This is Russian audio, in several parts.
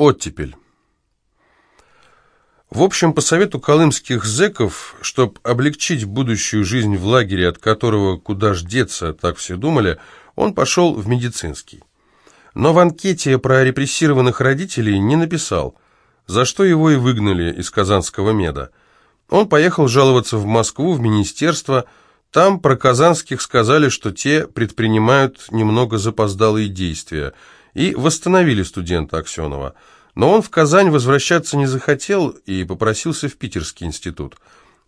Оттепель. В общем, по совету колымских зэков, чтобы облегчить будущую жизнь в лагере, от которого куда ж деться, так все думали, он пошел в медицинский. Но в анкете про репрессированных родителей не написал, за что его и выгнали из казанского меда. Он поехал жаловаться в Москву, в министерство. Там про казанских сказали, что те предпринимают немного запоздалые действия – и восстановили студента Аксенова. Но он в Казань возвращаться не захотел и попросился в Питерский институт.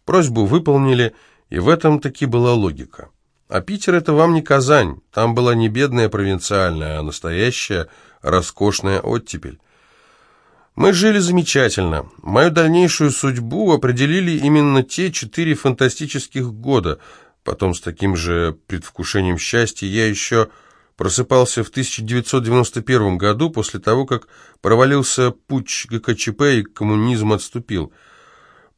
Просьбу выполнили, и в этом таки была логика. А Питер это вам не Казань, там была не бедная провинциальная, а настоящая роскошная оттепель. Мы жили замечательно. Мою дальнейшую судьбу определили именно те четыре фантастических года. Потом с таким же предвкушением счастья я еще просыпался в 1991 году после того, как провалился путч ГКЧП и коммунизм отступил.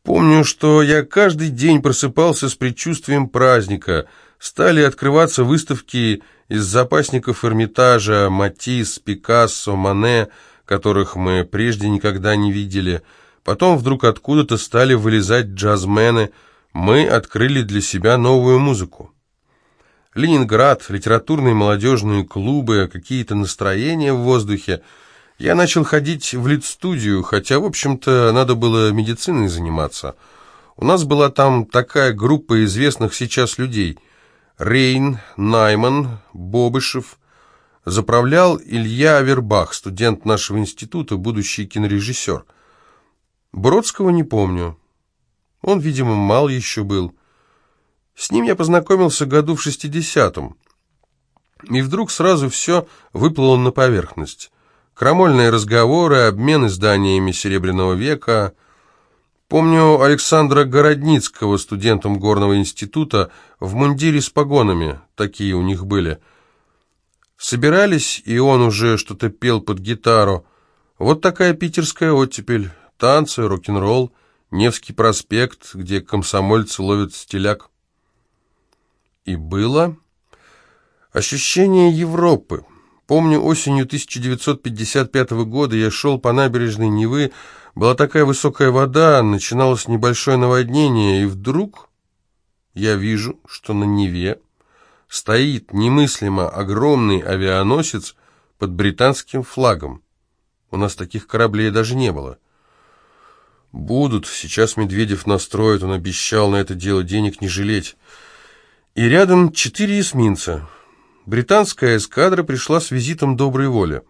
Помню, что я каждый день просыпался с предчувствием праздника. Стали открываться выставки из запасников Эрмитажа, Матисс, Пикассо, Мане, которых мы прежде никогда не видели. Потом вдруг откуда-то стали вылезать джазмены. Мы открыли для себя новую музыку. Ленинград, литературные молодежные клубы, какие-то настроения в воздухе. Я начал ходить в лид-студию, хотя, в общем-то, надо было медициной заниматься. У нас была там такая группа известных сейчас людей. Рейн, Найман, Бобышев. Заправлял Илья Авербах, студент нашего института, будущий кинорежиссер. Бродского не помню. Он, видимо, мал еще был. С ним я познакомился году в 60-м. И вдруг сразу все выплыло на поверхность. Крамольные разговоры, обмен изданиями Серебряного века. Помню Александра Городницкого, студентом Горного института, в мундире с погонами, такие у них были. Собирались, и он уже что-то пел под гитару. Вот такая питерская оттепель. Танцы, рок-н-ролл, Невский проспект, где комсомольцы ловят стиляк и было ощущение Европы. Помню, осенью 1955 года я шел по набережной Невы, была такая высокая вода, начиналось небольшое наводнение, и вдруг я вижу, что на Неве стоит немыслимо огромный авианосец под британским флагом. У нас таких кораблей даже не было. Будут, сейчас Медведев настроит, он обещал на это дело денег не жалеть. И рядом четыре эсминца. Британская эскадра пришла с визитом доброй воли.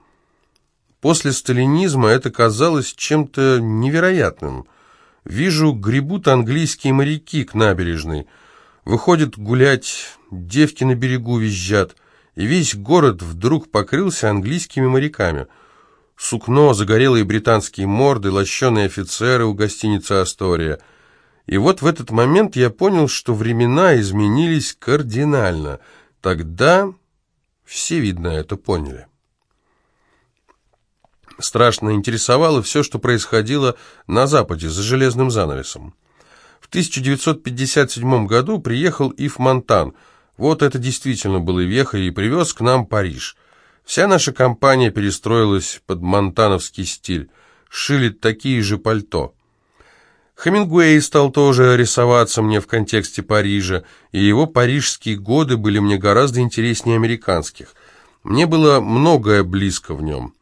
После сталинизма это казалось чем-то невероятным. Вижу, гребут английские моряки к набережной. Выходят гулять, девки на берегу визжат, и весь город вдруг покрылся английскими моряками. Сукно, загорелые британские морды, лощеные офицеры у гостиницы «Астория». И вот в этот момент я понял, что времена изменились кардинально. Тогда все, видно, это поняли. Страшно интересовало все, что происходило на Западе, за железным занавесом. В 1957 году приехал Ив Монтан. Вот это действительно было веха и привез к нам Париж. Вся наша компания перестроилась под монтановский стиль. Шили такие же пальто. Хемингуэй стал тоже рисоваться мне в контексте Парижа, и его парижские годы были мне гораздо интереснее американских. Мне было многое близко в нем.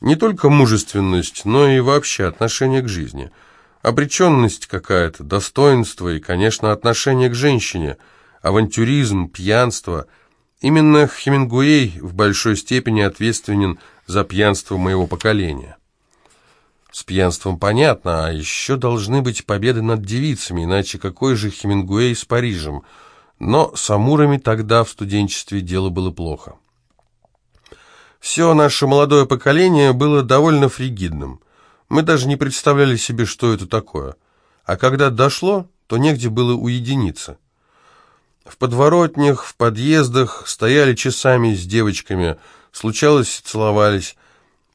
Не только мужественность, но и вообще отношение к жизни. Обреченность какая-то, достоинство и, конечно, отношение к женщине, авантюризм, пьянство. Именно Хемингуэй в большой степени ответственен за пьянство моего поколения. С пьянством понятно, а еще должны быть победы над девицами, иначе какой же Хемингуэй с Парижем? Но с амурами тогда в студенчестве дело было плохо. Все наше молодое поколение было довольно фригидным. Мы даже не представляли себе, что это такое. А когда дошло, то негде было уединиться. В подворотнях, в подъездах стояли часами с девочками, случалось, целовались,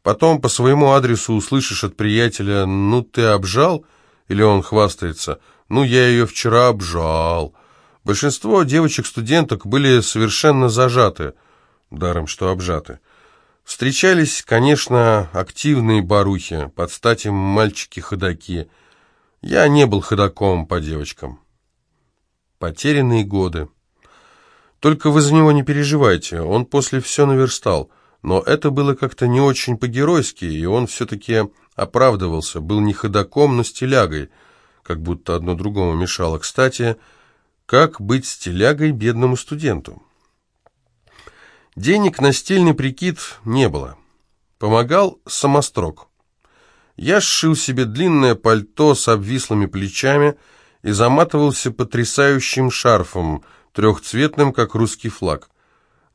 Потом по своему адресу услышишь от приятеля «Ну ты обжал?» Или он хвастается «Ну я ее вчера обжал». Большинство девочек-студенток были совершенно зажаты, даром что обжаты. Встречались, конечно, активные барухи, под стати мальчики-ходаки. Я не был ходаком по девочкам. Потерянные годы. Только вы за него не переживайте, он после все наверстал. Но это было как-то не очень по-геройски, и он все-таки оправдывался, был не ходаком, но стилягой, как будто одно другому мешало. Кстати, как быть стилягой бедному студенту? Денег на стильный прикид не было. Помогал самострок. Я сшил себе длинное пальто с обвислыми плечами и заматывался потрясающим шарфом, трехцветным, как русский флаг.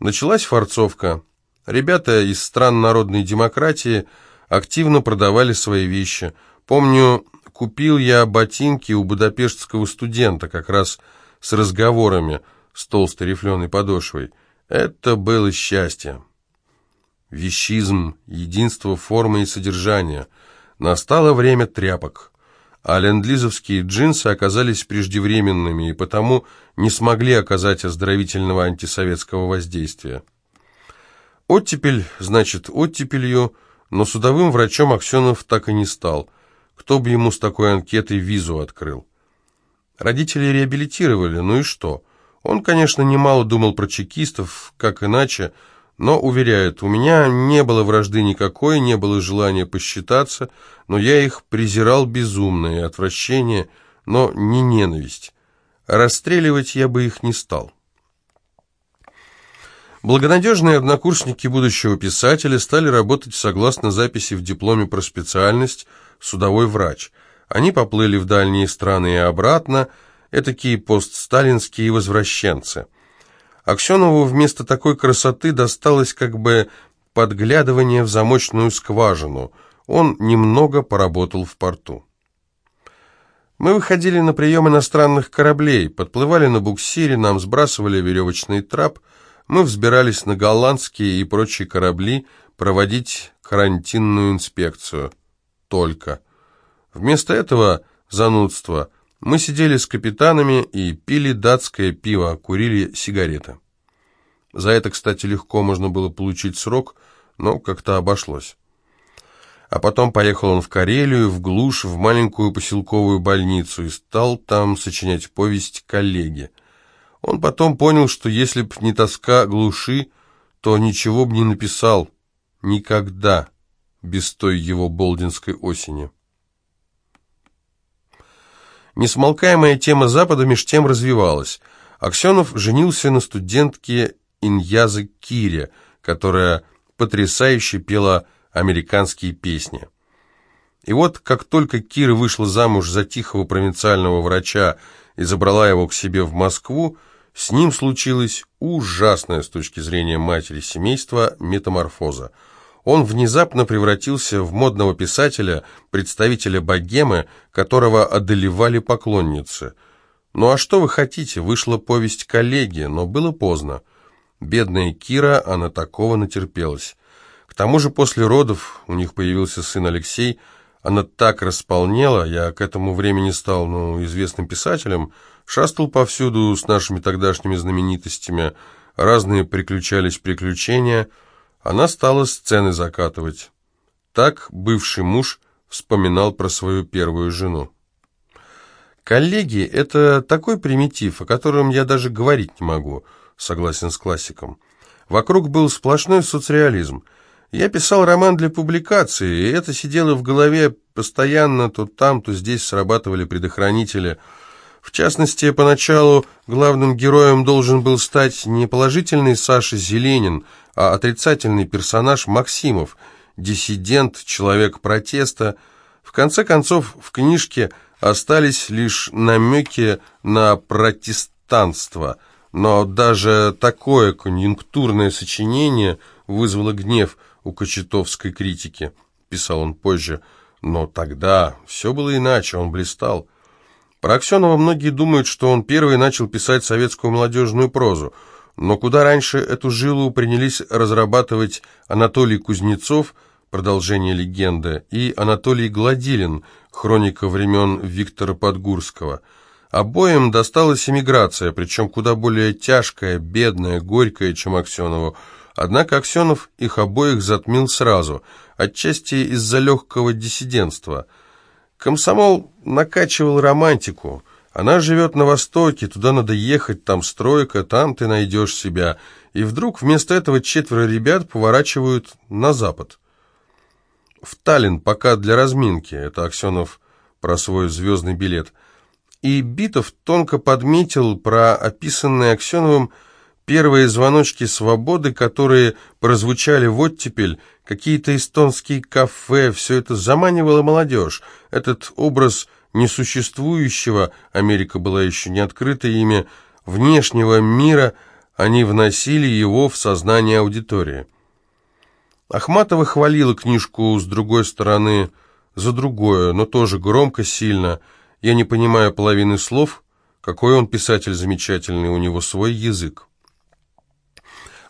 Началась форцовка. Ребята из стран народной демократии активно продавали свои вещи. Помню, купил я ботинки у будапештского студента, как раз с разговорами, с толстой рифленой подошвой. Это было счастье. Вещизм, единство формы и содержания. Настало время тряпок. А ленд-лизовские джинсы оказались преждевременными и потому не смогли оказать оздоровительного антисоветского воздействия. Оттепель, значит, оттепелью, но судовым врачом Аксенов так и не стал. Кто бы ему с такой анкетой визу открыл? Родители реабилитировали, ну и что? Он, конечно, немало думал про чекистов, как иначе, но, уверяет, у меня не было вражды никакой, не было желания посчитаться, но я их презирал безумно и отвращение, но не ненависть. Расстреливать я бы их не стал. Благонадежные однокурсники будущего писателя стали работать согласно записи в дипломе про специальность «судовой врач». Они поплыли в дальние страны и обратно – этакие постсталинские возвращенцы. Аксенову вместо такой красоты досталось как бы подглядывание в замочную скважину. Он немного поработал в порту. Мы выходили на прием иностранных кораблей, подплывали на буксире, нам сбрасывали веревочный трап, мы взбирались на голландские и прочие корабли проводить карантинную инспекцию. Только. Вместо этого занудства – мы сидели с капитанами и пили датское пиво, курили сигареты. За это, кстати, легко можно было получить срок, но как-то обошлось. А потом поехал он в Карелию, в глушь, в маленькую поселковую больницу и стал там сочинять повесть коллеги. Он потом понял, что если б не тоска глуши, то ничего бы не написал. Никогда, без той его болдинской осени. Несмолкаемая тема Запада меж тем развивалась. Аксенов женился на студентке Иньязы Кире, которая потрясающе пела американские песни. И вот, как только Кира вышла замуж за тихого провинциального врача и забрала его к себе в Москву, с ним случилась ужасная с точки зрения матери семейства метаморфоза – он внезапно превратился в модного писателя, представителя богемы, которого одолевали поклонницы. Ну а что вы хотите, вышла повесть коллеги, но было поздно. Бедная Кира, она такого натерпелась. К тому же после родов, у них появился сын Алексей, она так располнела, я к этому времени стал, ну, известным писателем, шастал повсюду с нашими тогдашними знаменитостями, разные приключались приключения – она стала сцены закатывать. Так бывший муж вспоминал про свою первую жену. «Коллеги — это такой примитив, о котором я даже говорить не могу», согласен с классиком. Вокруг был сплошной соцреализм. Я писал роман для публикации, и это сидело в голове постоянно, то там, то здесь срабатывали предохранители. В частности, поначалу главным героем должен был стать не положительный Саша Зеленин — а отрицательный персонаж Максимов, диссидент, человек протеста. В конце концов, в книжке остались лишь намеки на протестанство, но даже такое конъюнктурное сочинение вызвало гнев у кочетовской критики, писал он позже. Но тогда все было иначе, он блистал. Про Аксенова многие думают, что он первый начал писать советскую молодежную прозу – но куда раньше эту жилу принялись разрабатывать Анатолий Кузнецов, продолжение легенды, и Анатолий Гладилин, хроника времен Виктора Подгурского. Обоим досталась эмиграция, причем куда более тяжкая, бедная, горькая, чем Аксенову. Однако Аксенов их обоих затмил сразу, отчасти из-за легкого диссидентства. Комсомол накачивал романтику. Она живет на Востоке, туда надо ехать, там стройка, там ты найдешь себя. И вдруг вместо этого четверо ребят поворачивают на Запад. В Таллин пока для разминки, это Аксенов про свой звездный билет. И Битов тонко подметил про описанные Аксеновым первые звоночки свободы, которые прозвучали в оттепель, какие-то эстонские кафе, все это заманивало молодежь. Этот образ несуществующего, Америка была еще не открыта ими, внешнего мира, они вносили его в сознание аудитории. Ахматова хвалила книжку с другой стороны за другое, но тоже громко, сильно. Я не понимаю половины слов, какой он писатель замечательный, у него свой язык.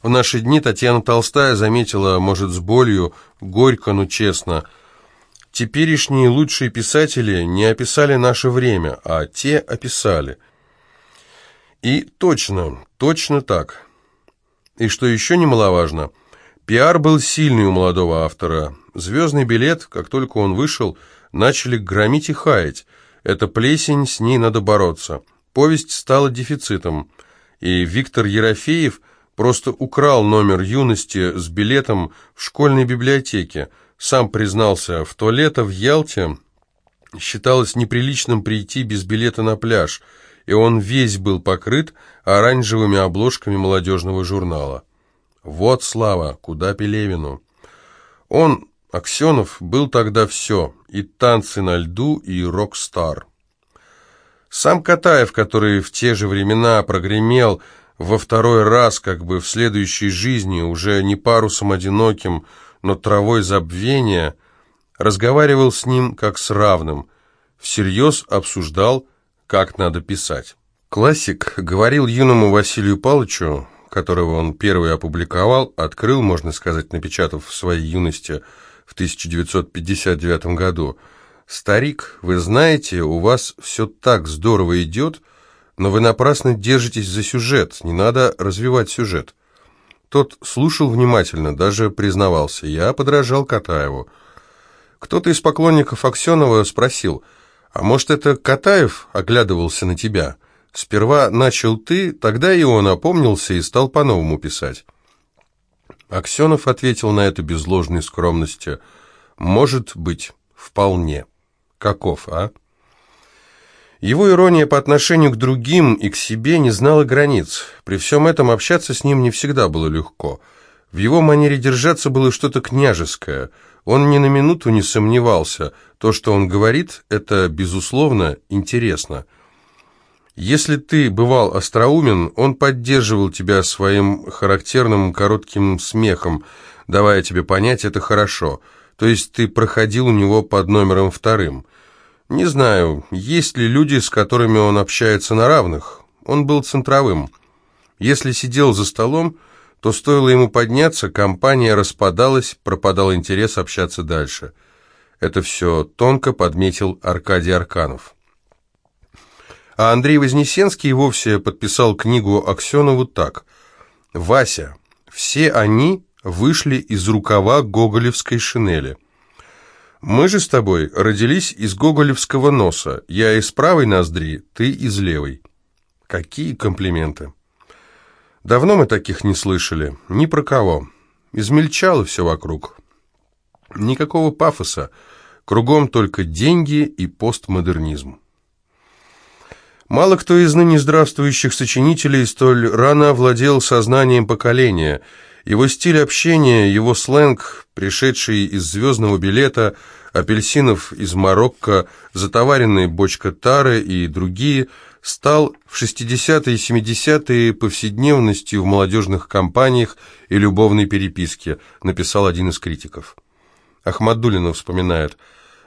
В наши дни Татьяна Толстая заметила, может, с болью, горько, но честно, теперешние лучшие писатели не описали наше время, а те описали. И точно, точно так. И что еще немаловажно, пиар был сильный у молодого автора. Звездный билет, как только он вышел, начали громить и хаять. Это плесень, с ней надо бороться. Повесть стала дефицитом. И Виктор Ерофеев – Просто украл номер юности с билетом в школьной библиотеке. Сам признался, в то лето в Ялте считалось неприличным прийти без билета на пляж, и он весь был покрыт оранжевыми обложками молодежного журнала. Вот слава, куда Пелевину. Он, Аксенов, был тогда все, и танцы на льду, и рок-стар. Сам Катаев, который в те же времена прогремел во второй раз, как бы в следующей жизни, уже не парусом одиноким, но травой забвения, разговаривал с ним как с равным, всерьез обсуждал, как надо писать. Классик говорил юному Василию Павловичу, которого он первый опубликовал, открыл, можно сказать, напечатав в своей юности в 1959 году, «Старик, вы знаете, у вас все так здорово идет, но вы напрасно держитесь за сюжет, не надо развивать сюжет. Тот слушал внимательно, даже признавался. Я подражал Катаеву. Кто-то из поклонников Аксенова спросил, «А может, это Катаев оглядывался на тебя? Сперва начал ты, тогда и он опомнился и стал по-новому писать». Аксенов ответил на это без ложной скромности, «Может быть, вполне. Каков, а?» Его ирония по отношению к другим и к себе не знала границ. При всем этом общаться с ним не всегда было легко. В его манере держаться было что-то княжеское. Он ни на минуту не сомневался. То, что он говорит, это, безусловно, интересно. Если ты бывал остроумен, он поддерживал тебя своим характерным коротким смехом, давая тебе понять, это хорошо. То есть ты проходил у него под номером вторым. Не знаю, есть ли люди, с которыми он общается на равных. Он был центровым. Если сидел за столом, то стоило ему подняться, компания распадалась, пропадал интерес общаться дальше. Это все тонко подметил Аркадий Арканов. А Андрей Вознесенский вовсе подписал книгу Аксенову так. «Вася, все они вышли из рукава гоголевской шинели». Мы же с тобой родились из гоголевского носа. Я из правой ноздри, ты из левой. Какие комплименты. Давно мы таких не слышали. Ни про кого. Измельчало все вокруг. Никакого пафоса. Кругом только деньги и постмодернизм. Мало кто из ныне здравствующих сочинителей столь рано овладел сознанием поколения – его стиль общения, его сленг, пришедший из «Звездного билета», апельсинов из Марокко, затоваренная бочка тары и другие, стал в 60-е и 70-е повседневностью в молодежных компаниях и любовной переписке, написал один из критиков. Ахмадулина вспоминает,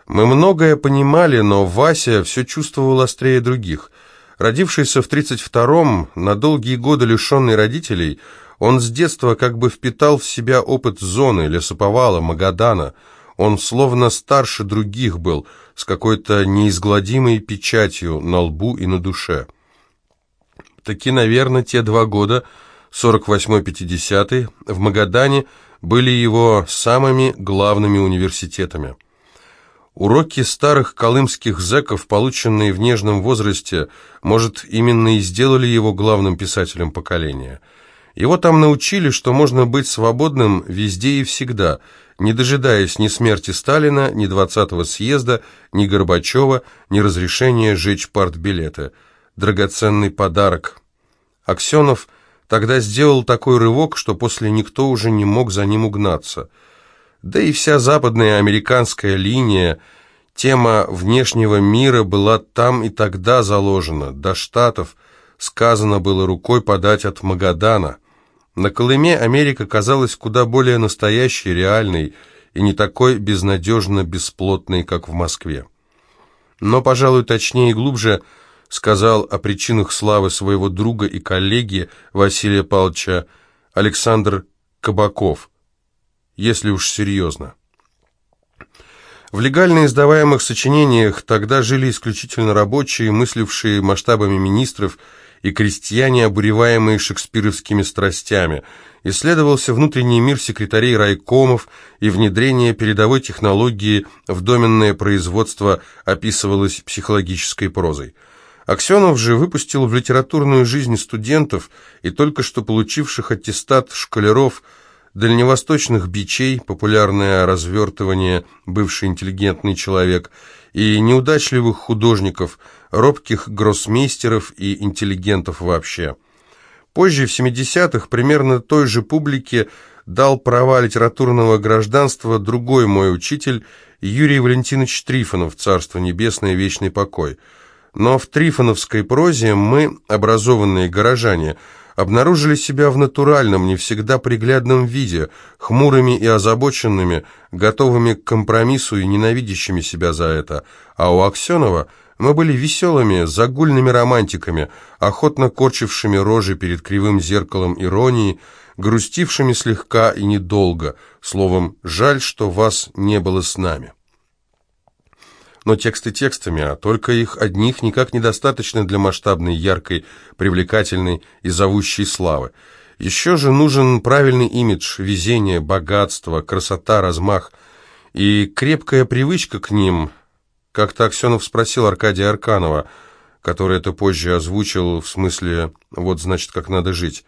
«Мы многое понимали, но Вася все чувствовал острее других. Родившийся в 32-м, на долгие годы лишенный родителей – он с детства как бы впитал в себя опыт зоны, лесоповала, Магадана. Он словно старше других был, с какой-то неизгладимой печатью на лбу и на душе. Таки, наверное, те два года 48-50 в Магадане были его самыми главными университетами. Уроки старых колымских зэков, полученные в нежном возрасте, может, именно и сделали его главным писателем поколения. Его там научили, что можно быть свободным везде и всегда, не дожидаясь ни смерти Сталина, ни 20-го съезда, ни Горбачева, ни разрешения жечь партбилеты. Драгоценный подарок. Аксенов тогда сделал такой рывок, что после никто уже не мог за ним угнаться – да и вся западная американская линия, тема внешнего мира была там и тогда заложена, до Штатов, сказано было рукой подать от Магадана. На Колыме Америка казалась куда более настоящей, реальной и не такой безнадежно бесплотной, как в Москве. Но, пожалуй, точнее и глубже сказал о причинах славы своего друга и коллеги Василия Павловича Александр Кабаков – если уж серьезно. В легально издаваемых сочинениях тогда жили исключительно рабочие, мыслившие масштабами министров, и крестьяне, обуреваемые шекспировскими страстями. Исследовался внутренний мир секретарей райкомов, и внедрение передовой технологии в доменное производство описывалось психологической прозой. Аксенов же выпустил в литературную жизнь студентов и только что получивших аттестат школяров – дальневосточных бичей, популярное развертывание «бывший интеллигентный человек», и неудачливых художников, робких гроссмейстеров и интеллигентов вообще. Позже, в 70-х, примерно той же публике дал права литературного гражданства другой мой учитель Юрий Валентинович Трифонов, царство небесное, вечный покой. Но в трифоновской прозе мы, образованные горожане, обнаружили себя в натуральном, не всегда приглядном виде, хмурыми и озабоченными, готовыми к компромиссу и ненавидящими себя за это. А у Аксенова мы были веселыми, загульными романтиками, охотно корчившими рожи перед кривым зеркалом иронии, грустившими слегка и недолго, словом, жаль, что вас не было с нами. Но тексты текстами, а только их одних никак недостаточно для масштабной, яркой, привлекательной и зовущей славы. Еще же нужен правильный имидж, везение, богатство, красота, размах и крепкая привычка к ним. Как-то Аксенов спросил Аркадия Арканова, который это позже озвучил в смысле «вот, значит, как надо жить».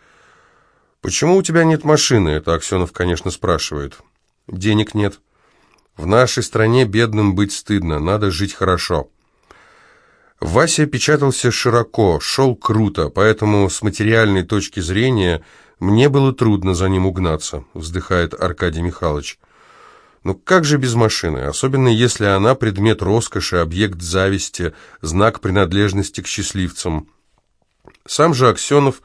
«Почему у тебя нет машины?» — это Аксенов, конечно, спрашивает. «Денег нет». В нашей стране бедным быть стыдно, надо жить хорошо. Вася печатался широко, шел круто, поэтому с материальной точки зрения мне было трудно за ним угнаться, вздыхает Аркадий Михайлович. Ну как же без машины, особенно если она предмет роскоши, объект зависти, знак принадлежности к счастливцам. Сам же Аксенов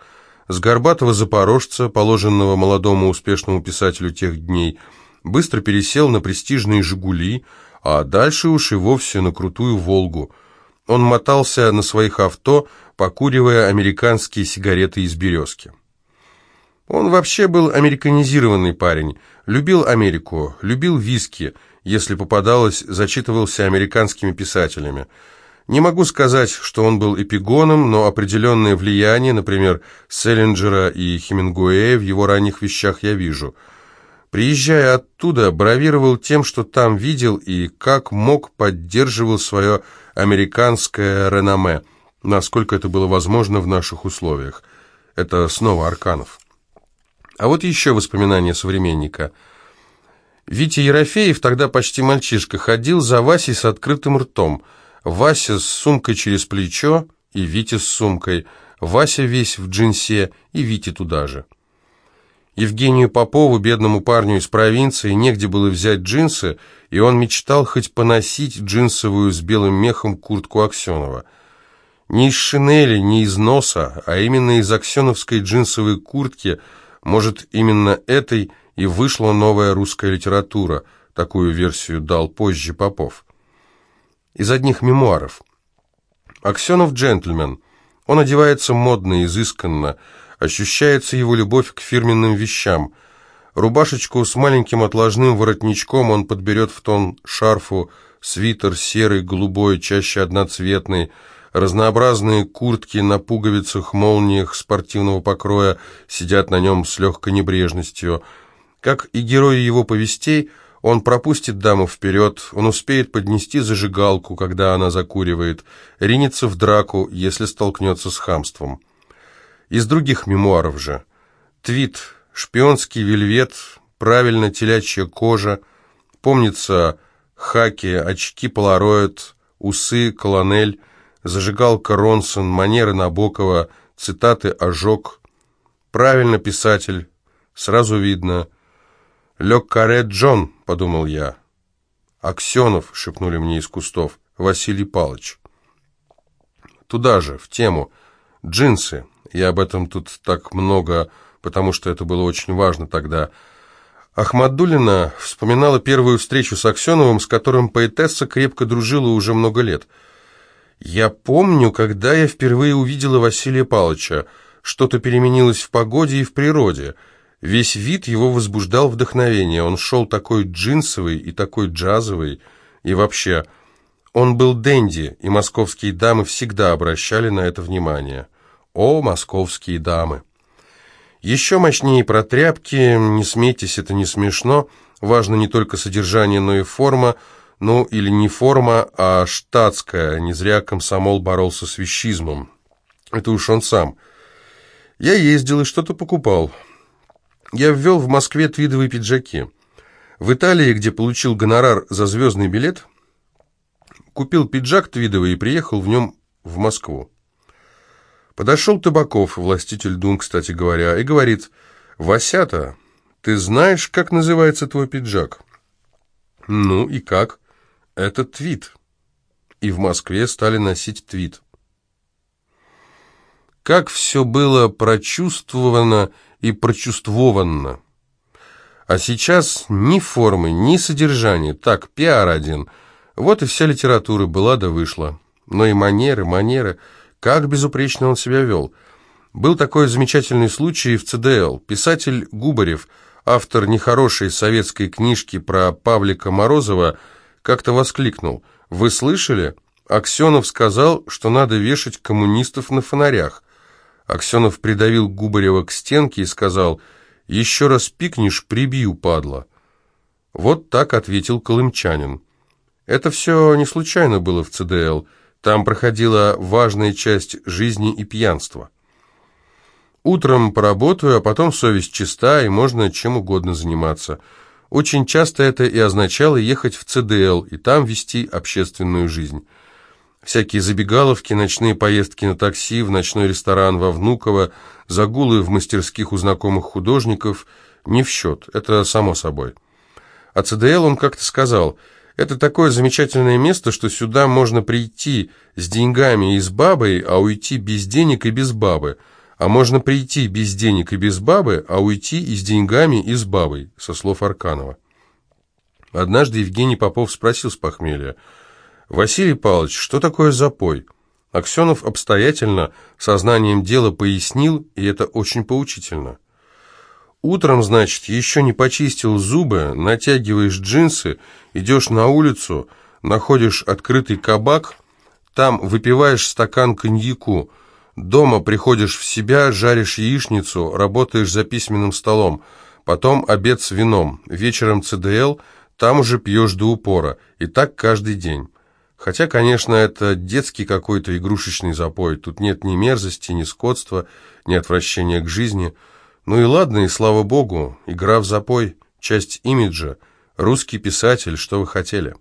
с горбатого запорожца, положенного молодому успешному писателю тех дней, быстро пересел на престижные «Жигули», а дальше уж и вовсе на крутую «Волгу». Он мотался на своих авто, покуривая американские сигареты из березки. Он вообще был американизированный парень, любил Америку, любил виски, если попадалось, зачитывался американскими писателями. Не могу сказать, что он был эпигоном, но определенное влияние, например, Селлинджера и Хемингуэя в его ранних вещах я вижу – Приезжая оттуда, бравировал тем, что там видел, и как мог поддерживал свое американское реноме, насколько это было возможно в наших условиях. Это снова Арканов. А вот еще воспоминания современника. Витя Ерофеев, тогда почти мальчишка, ходил за Васей с открытым ртом. Вася с сумкой через плечо и Витя с сумкой. Вася весь в джинсе и Витя туда же. Евгению Попову, бедному парню из провинции, негде было взять джинсы, и он мечтал хоть поносить джинсовую с белым мехом куртку Аксенова. Не из шинели, не из носа, а именно из аксеновской джинсовой куртки, может, именно этой и вышла новая русская литература, такую версию дал позже Попов. Из одних мемуаров. Аксенов джентльмен. Он одевается модно, изысканно, Ощущается его любовь к фирменным вещам. Рубашечку с маленьким отложным воротничком он подберет в тон шарфу, свитер серый, голубой, чаще одноцветный, разнообразные куртки на пуговицах, молниях спортивного покроя сидят на нем с легкой небрежностью. Как и герои его повестей, он пропустит даму вперед, он успеет поднести зажигалку, когда она закуривает, ринется в драку, если столкнется с хамством. Из других мемуаров же. Твит, шпионский вельвет, правильно телячья кожа, помнится хаки, очки полароид, усы колонель, зажигалка Ронсон, манеры Набокова, цитаты ожог. Правильно писатель, сразу видно – «Ле каре Джон», — подумал я. «Аксенов», — шепнули мне из кустов, — «Василий Палыч». Туда же, в тему. Джинсы. Я об этом тут так много, потому что это было очень важно тогда. Ахмадулина вспоминала первую встречу с Аксеновым, с которым поэтесса крепко дружила уже много лет. «Я помню, когда я впервые увидела Василия Палыча. Что-то переменилось в погоде и в природе». Весь вид его возбуждал вдохновение. Он шел такой джинсовый и такой джазовый. И вообще, он был денди, и московские дамы всегда обращали на это внимание. О, московские дамы! Еще мощнее про тряпки, не смейтесь, это не смешно. Важно не только содержание, но и форма. Ну, или не форма, а штатская. Не зря комсомол боролся с вещизмом. Это уж он сам. Я ездил и что-то покупал. Я ввел в Москве твидовые пиджаки. В Италии, где получил гонорар за звездный билет, купил пиджак твидовый и приехал в нем в Москву. Подошел Табаков, властитель Дун, кстати говоря, и говорит, «Васята, ты знаешь, как называется твой пиджак?» «Ну и как?» «Это твит». И в Москве стали носить твит. Как все было прочувствовано и прочувствовано. А сейчас ни формы, ни содержания, так, пиар один. Вот и вся литература была да вышла. Но и манеры, манеры, как безупречно он себя вел. Был такой замечательный случай в ЦДЛ. Писатель Губарев, автор нехорошей советской книжки про Павлика Морозова, как-то воскликнул. «Вы слышали? Аксенов сказал, что надо вешать коммунистов на фонарях. Аксенов придавил Губарева к стенке и сказал, «Еще раз пикнешь, прибью, падла». Вот так ответил колымчанин. Это все не случайно было в ЦДЛ. Там проходила важная часть жизни и пьянства. Утром поработаю, а потом совесть чиста, и можно чем угодно заниматься. Очень часто это и означало ехать в ЦДЛ и там вести общественную жизнь. Всякие забегаловки, ночные поездки на такси, в ночной ресторан во Внуково, загулы в мастерских у знакомых художников не в счет, это само собой. А ЦДЛ он как-то сказал, это такое замечательное место, что сюда можно прийти с деньгами и с бабой, а уйти без денег и без бабы, а можно прийти без денег и без бабы, а уйти и с деньгами и с бабой, со слов Арканова. Однажды Евгений Попов спросил с похмелья, «Василий Павлович, что такое запой?» Аксенов обстоятельно, сознанием дела пояснил, и это очень поучительно. Утром, значит, еще не почистил зубы, натягиваешь джинсы, идешь на улицу, находишь открытый кабак, там выпиваешь стакан коньяку, дома приходишь в себя, жаришь яичницу, работаешь за письменным столом, потом обед с вином, вечером ЦДЛ, там уже пьешь до упора, и так каждый день. Хотя, конечно, это детский какой-то игрушечный запой. Тут нет ни мерзости, ни скотства, ни отвращения к жизни. Ну и ладно, и слава богу, игра в запой, часть имиджа, русский писатель, что вы хотели.